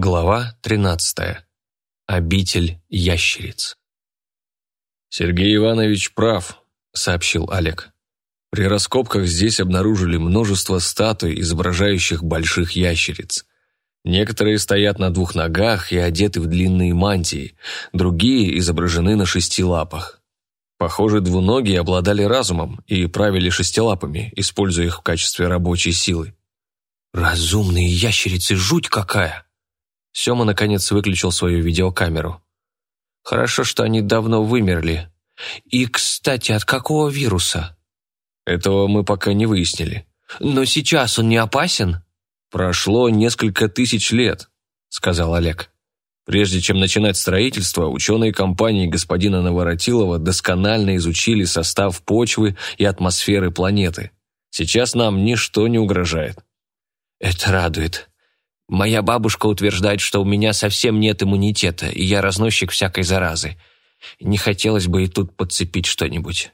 Глава 13. Обитель ящериц. «Сергей Иванович прав», — сообщил Олег. «При раскопках здесь обнаружили множество статуй, изображающих больших ящериц. Некоторые стоят на двух ногах и одеты в длинные мантии, другие изображены на шести лапах. Похоже, двуногие обладали разумом и правили шестилапами, используя их в качестве рабочей силы. «Разумные ящерицы, жуть какая!» Сёма наконец выключил свою видеокамеру. Хорошо, что они давно вымерли. И, кстати, от какого вируса? Этого мы пока не выяснили. Но сейчас он не опасен? Прошло несколько тысяч лет, сказал Олег. Прежде чем начинать строительство, ученые компании господина Наворотилова досконально изучили состав почвы и атмосферы планеты. Сейчас нам ничто не угрожает. Это радует. Моя бабушка утверждает, что у меня совсем нет иммунитета, и я разносчик всякой заразы. Не хотелось бы и тут подцепить что-нибудь.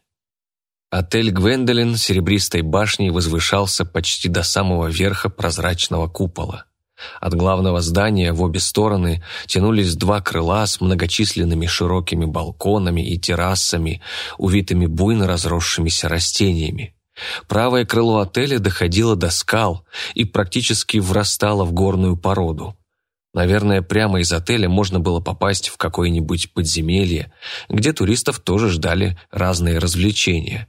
Отель «Гвендолин» серебристой башней возвышался почти до самого верха прозрачного купола. От главного здания в обе стороны тянулись два крыла с многочисленными широкими балконами и террасами, увитыми буйно разросшимися растениями. Правое крыло отеля доходило до скал и практически врастало в горную породу. Наверное, прямо из отеля можно было попасть в какое-нибудь подземелье, где туристов тоже ждали разные развлечения.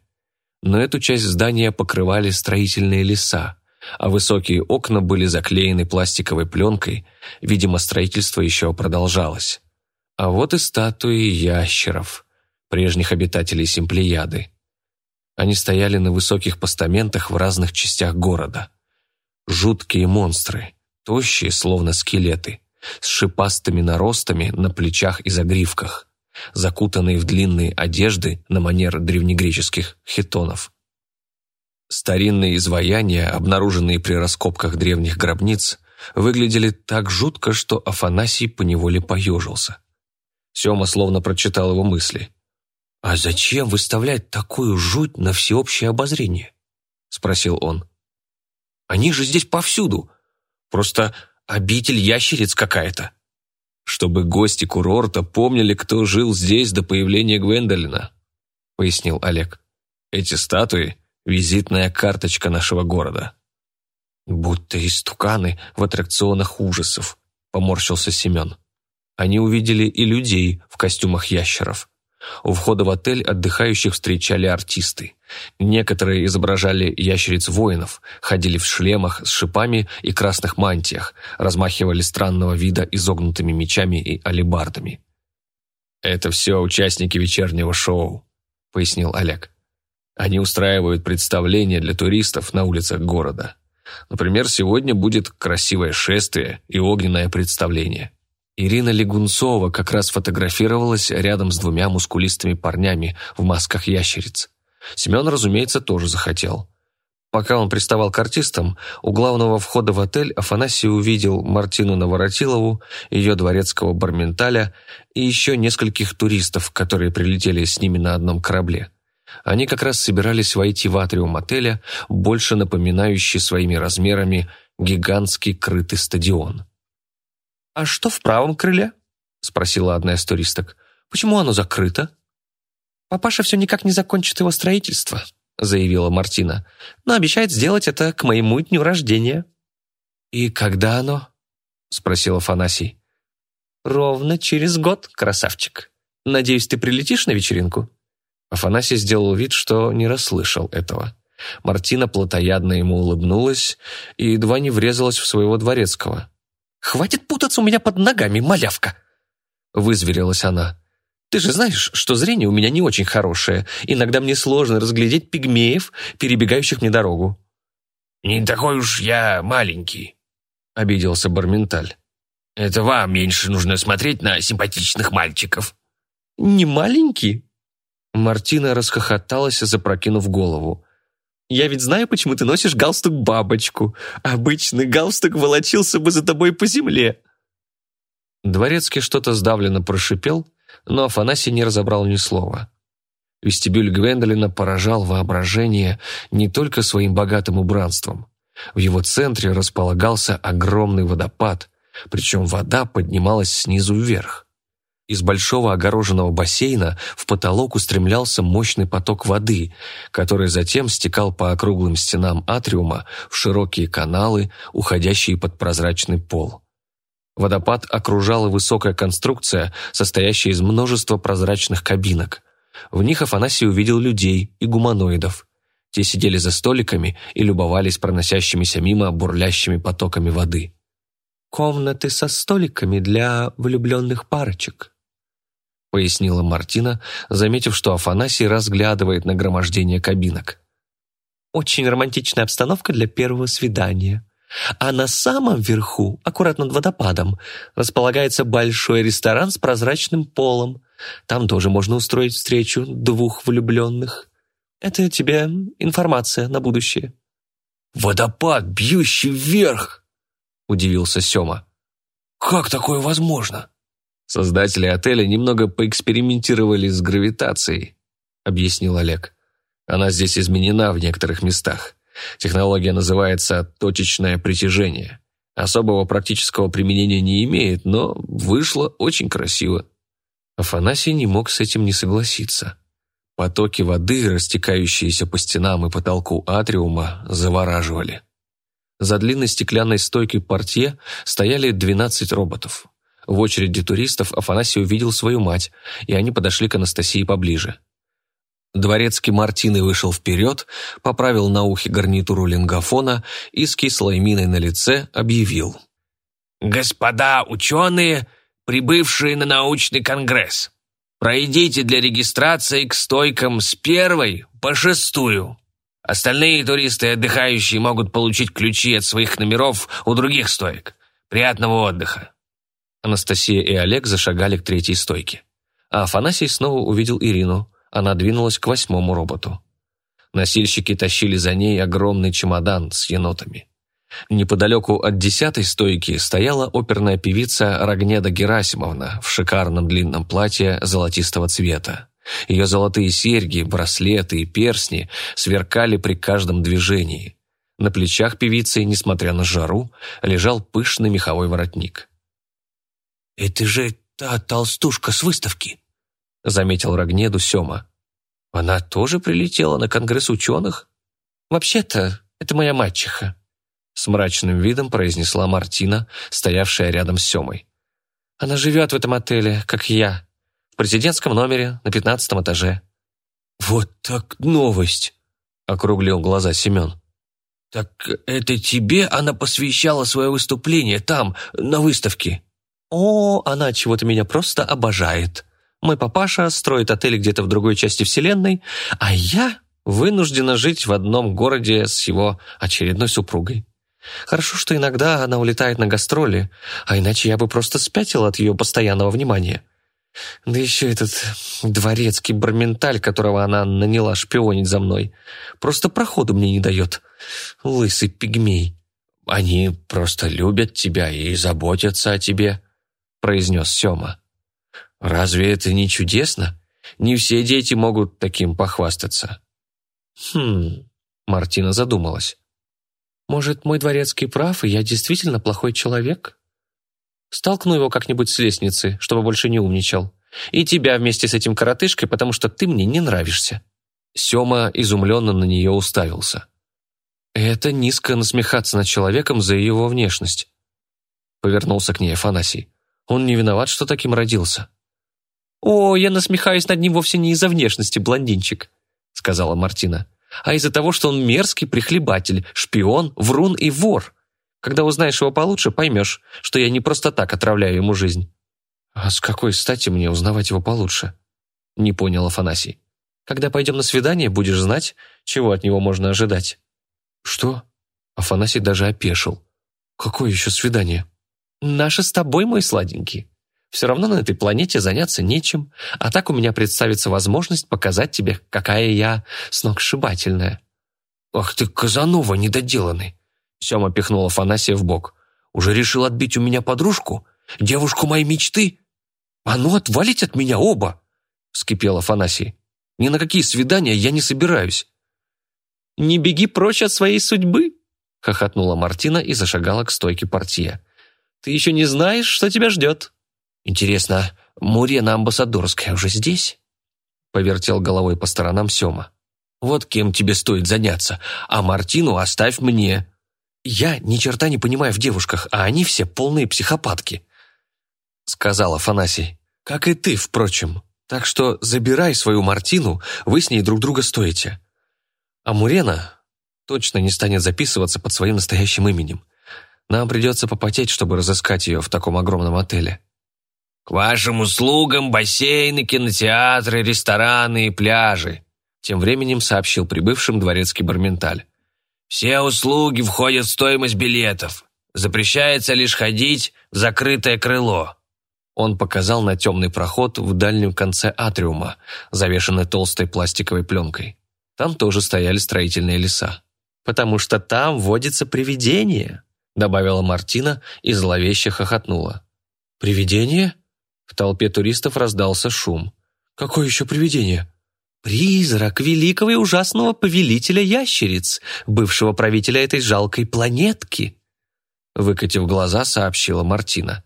Но эту часть здания покрывали строительные леса, а высокие окна были заклеены пластиковой пленкой, видимо, строительство еще продолжалось. А вот и статуи ящеров, прежних обитателей Симплеяды. Они стояли на высоких постаментах в разных частях города. Жуткие монстры, тощие, словно скелеты, с шипастыми наростами на плечах и загривках, закутанные в длинные одежды на манер древнегреческих хитонов. Старинные изваяния, обнаруженные при раскопках древних гробниц, выглядели так жутко, что Афанасий поневоле поежился. Сема словно прочитал его мысли. «А зачем выставлять такую жуть на всеобщее обозрение?» — спросил он. «Они же здесь повсюду. Просто обитель ящериц какая-то». «Чтобы гости курорта помнили, кто жил здесь до появления Гвендолина», — пояснил Олег. «Эти статуи — визитная карточка нашего города». «Будто истуканы в аттракционах ужасов», — поморщился Семен. Они увидели и людей в костюмах ящеров. У входа в отель отдыхающих встречали артисты. Некоторые изображали ящериц-воинов, ходили в шлемах с шипами и красных мантиях, размахивали странного вида изогнутыми мечами и алебардами. «Это все участники вечернего шоу», — пояснил Олег. «Они устраивают представления для туристов на улицах города. Например, сегодня будет красивое шествие и огненное представление. Ирина Легунцова как раз фотографировалась рядом с двумя мускулистыми парнями в масках ящериц. Семен, разумеется, тоже захотел. Пока он приставал к артистам, у главного входа в отель Афанасий увидел Мартину Наворотилову, ее дворецкого Барменталя и еще нескольких туристов, которые прилетели с ними на одном корабле. Они как раз собирались войти в атриум отеля, больше напоминающий своими размерами гигантский крытый стадион. «А что в правом крыле?» — спросила одна из туристок. «Почему оно закрыто?» «Папаша все никак не закончит его строительство», — заявила Мартина. «Но обещает сделать это к моему дню рождения». «И когда оно?» — спросил Афанасий. «Ровно через год, красавчик. Надеюсь, ты прилетишь на вечеринку?» Афанасий сделал вид, что не расслышал этого. Мартина плотоядно ему улыбнулась и едва не врезалась в своего дворецкого. «Хватит путаться у меня под ногами, малявка!» Вызверилась она. «Ты же знаешь, что зрение у меня не очень хорошее. Иногда мне сложно разглядеть пигмеев, перебегающих мне дорогу». «Не такой уж я маленький», — обиделся Барменталь. «Это вам меньше нужно смотреть на симпатичных мальчиков». «Не маленький?» Мартина расхохоталась, запрокинув голову. Я ведь знаю, почему ты носишь галстук-бабочку. Обычный галстук волочился бы за тобой по земле». Дворецкий что-то сдавленно прошипел, но Афанасий не разобрал ни слова. Вестибюль Гвендолина поражал воображение не только своим богатым убранством. В его центре располагался огромный водопад, причем вода поднималась снизу вверх. Из большого огороженного бассейна в потолок устремлялся мощный поток воды, который затем стекал по округлым стенам атриума в широкие каналы, уходящие под прозрачный пол. Водопад окружала высокая конструкция, состоящая из множества прозрачных кабинок. В них Афанасий увидел людей и гуманоидов. Те сидели за столиками и любовались проносящимися мимо бурлящими потоками воды. «Комнаты со столиками для влюбленных парочек», пояснила Мартина, заметив, что Афанасий разглядывает нагромождение кабинок. «Очень романтичная обстановка для первого свидания. А на самом верху, аккуратно над водопадом, располагается большой ресторан с прозрачным полом. Там тоже можно устроить встречу двух влюбленных. Это тебе информация на будущее». «Водопад, бьющий вверх!» – удивился Сёма. «Как такое возможно?» «Создатели отеля немного поэкспериментировали с гравитацией», – объяснил Олег. «Она здесь изменена в некоторых местах. Технология называется точечное притяжение. Особого практического применения не имеет, но вышло очень красиво». Афанасий не мог с этим не согласиться. Потоки воды, растекающиеся по стенам и потолку атриума, завораживали. За длинной стеклянной стойкой портье стояли 12 роботов. В очереди туристов Афанасий увидел свою мать, и они подошли к Анастасии поближе. Дворецкий Мартины вышел вперед, поправил на ухе гарнитуру лингофона и с кислой миной на лице объявил. «Господа ученые, прибывшие на научный конгресс, пройдите для регистрации к стойкам с первой по шестую. Остальные туристы и отдыхающие могут получить ключи от своих номеров у других стоек. Приятного отдыха!» Анастасия и Олег зашагали к третьей стойке. А Афанасий снова увидел Ирину. Она двинулась к восьмому роботу. Носильщики тащили за ней огромный чемодан с енотами. Неподалеку от десятой стойки стояла оперная певица Рогнеда Герасимовна в шикарном длинном платье золотистого цвета. Ее золотые серьги, браслеты и персни сверкали при каждом движении. На плечах певицы, несмотря на жару, лежал пышный меховой воротник. «Это же та толстушка с выставки», — заметил Рогнеду Сёма. «Она тоже прилетела на конгресс ученых?» «Вообще-то, это моя мачеха», — с мрачным видом произнесла Мартина, стоявшая рядом с Сёмой. «Она живет в этом отеле, как я, в президентском номере на пятнадцатом этаже». «Вот так новость!» — округлил глаза Семен. «Так это тебе она посвящала свое выступление там, на выставке?» «О, она чего-то меня просто обожает. Мой папаша строит отель где-то в другой части вселенной, а я вынуждена жить в одном городе с его очередной супругой. Хорошо, что иногда она улетает на гастроли, а иначе я бы просто спятил от ее постоянного внимания. Да еще этот дворецкий барменталь, которого она наняла шпионить за мной, просто проходу мне не дает. Лысый пигмей. Они просто любят тебя и заботятся о тебе произнес Сёма. «Разве это не чудесно? Не все дети могут таким похвастаться». «Хм...» — Мартина задумалась. «Может, мой дворецкий прав, и я действительно плохой человек? Столкну его как-нибудь с лестницы, чтобы больше не умничал. И тебя вместе с этим коротышкой, потому что ты мне не нравишься». Сёма изумленно на нее уставился. «Это низко насмехаться над человеком за его внешность», — повернулся к ней Афанасий. Он не виноват, что таким родился». «О, я насмехаюсь над ним вовсе не из-за внешности, блондинчик», сказала Мартина, «а из-за того, что он мерзкий прихлебатель, шпион, врун и вор. Когда узнаешь его получше, поймешь, что я не просто так отравляю ему жизнь». «А с какой стати мне узнавать его получше?» не понял Афанасий. «Когда пойдем на свидание, будешь знать, чего от него можно ожидать». «Что?» Афанасий даже опешил. «Какое еще свидание?» «Наше с тобой, мой сладенький. Все равно на этой планете заняться нечем, а так у меня представится возможность показать тебе, какая я сногсшибательная». «Ах ты, Казанова недоделанный!» Сема пихнул Афанасия в бок. «Уже решил отбить у меня подружку? Девушку моей мечты? А ну, отвалить от меня оба!» Вскипел Афанасий. «Ни на какие свидания я не собираюсь». «Не беги прочь от своей судьбы!» хохотнула Мартина и зашагала к стойке портье. Ты еще не знаешь, что тебя ждет. Интересно, Мурена Амбассадорская уже здесь?» Повертел головой по сторонам Сема. «Вот кем тебе стоит заняться, а Мартину оставь мне. Я ни черта не понимаю в девушках, а они все полные психопатки», сказал Афанасий. «Как и ты, впрочем. Так что забирай свою Мартину, вы с ней друг друга стоите. А Мурена точно не станет записываться под своим настоящим именем. Нам придется попотеть, чтобы разыскать ее в таком огромном отеле». «К вашим услугам бассейны, кинотеатры, рестораны и пляжи», тем временем сообщил прибывшим дворецкий Барменталь. «Все услуги входят в стоимость билетов. Запрещается лишь ходить в закрытое крыло». Он показал на темный проход в дальнем конце атриума, завешенный толстой пластиковой пленкой. Там тоже стояли строительные леса. «Потому что там водится привидение», добавила Мартина и зловеще хохотнула. «Привидение?» В толпе туристов раздался шум. «Какое еще привидение?» «Призрак великого и ужасного повелителя ящериц, бывшего правителя этой жалкой планетки», выкатив глаза, сообщила Мартина.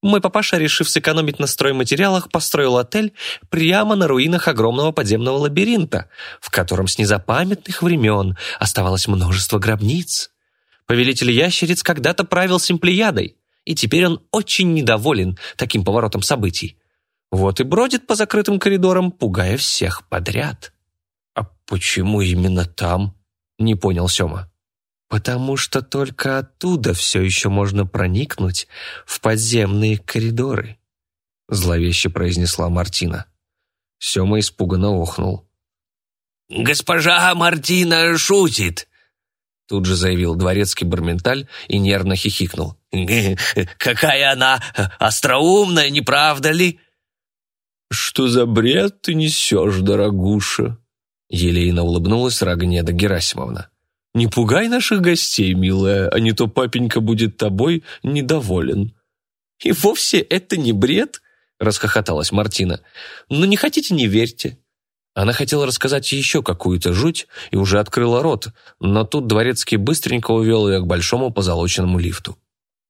«Мой папаша, решив сэкономить на стройматериалах, построил отель прямо на руинах огромного подземного лабиринта, в котором с незапамятных времен оставалось множество гробниц. Повелитель ящериц когда-то правил Симплеядой, и теперь он очень недоволен таким поворотом событий. Вот и бродит по закрытым коридорам, пугая всех подряд. «А почему именно там?» — не понял Сёма. «Потому что только оттуда все еще можно проникнуть в подземные коридоры», — зловеще произнесла Мартина. Сёма испуганно охнул. «Госпожа Мартина шутит!» Тут же заявил дворецкий Барменталь и нервно хихикнул. «Какая она остроумная, не правда ли?» «Что за бред ты несешь, дорогуша?» Елейно улыбнулась Рагнеда Герасимовна. «Не пугай наших гостей, милая, а не то папенька будет тобой недоволен». «И вовсе это не бред?» – расхохоталась Мартина. «Но не хотите, не верьте. Она хотела рассказать еще какую-то жуть и уже открыла рот, но тут дворецкий быстренько увел ее к большому позолоченному лифту.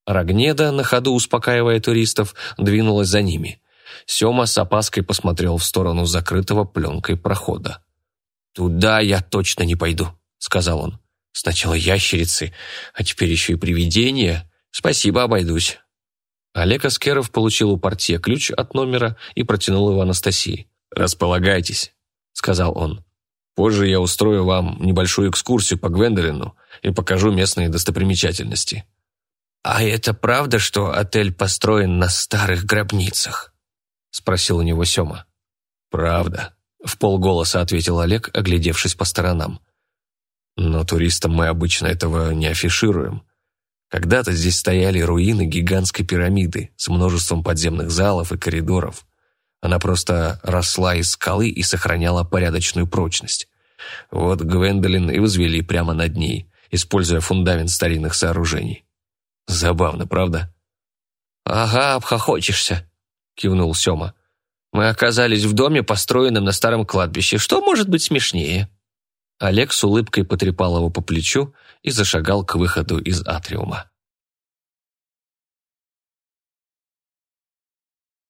Рогнеда, на ходу успокаивая туристов, двинулась за ними. Сема с опаской посмотрел в сторону закрытого пленкой прохода. «Туда я точно не пойду», — сказал он. «Сначала ящерицы, а теперь еще и привидения. Спасибо, обойдусь». Олег Аскеров получил у портье ключ от номера и протянул его Анастасии. «Располагайтесь» сказал он. «Позже я устрою вам небольшую экскурсию по Гвендолину и покажу местные достопримечательности». «А это правда, что отель построен на старых гробницах?» — спросил у него Сёма. «Правда», — в полголоса ответил Олег, оглядевшись по сторонам. «Но туристам мы обычно этого не афишируем. Когда-то здесь стояли руины гигантской пирамиды с множеством подземных залов и коридоров. Она просто росла из скалы и сохраняла порядочную прочность. Вот Гвендолин и возвели прямо над ней, используя фундамент старинных сооружений. Забавно, правда? «Ага, обхохочешься», — кивнул Сёма. «Мы оказались в доме, построенном на старом кладбище. Что может быть смешнее?» Олег с улыбкой потрепал его по плечу и зашагал к выходу из атриума.